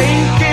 thinking.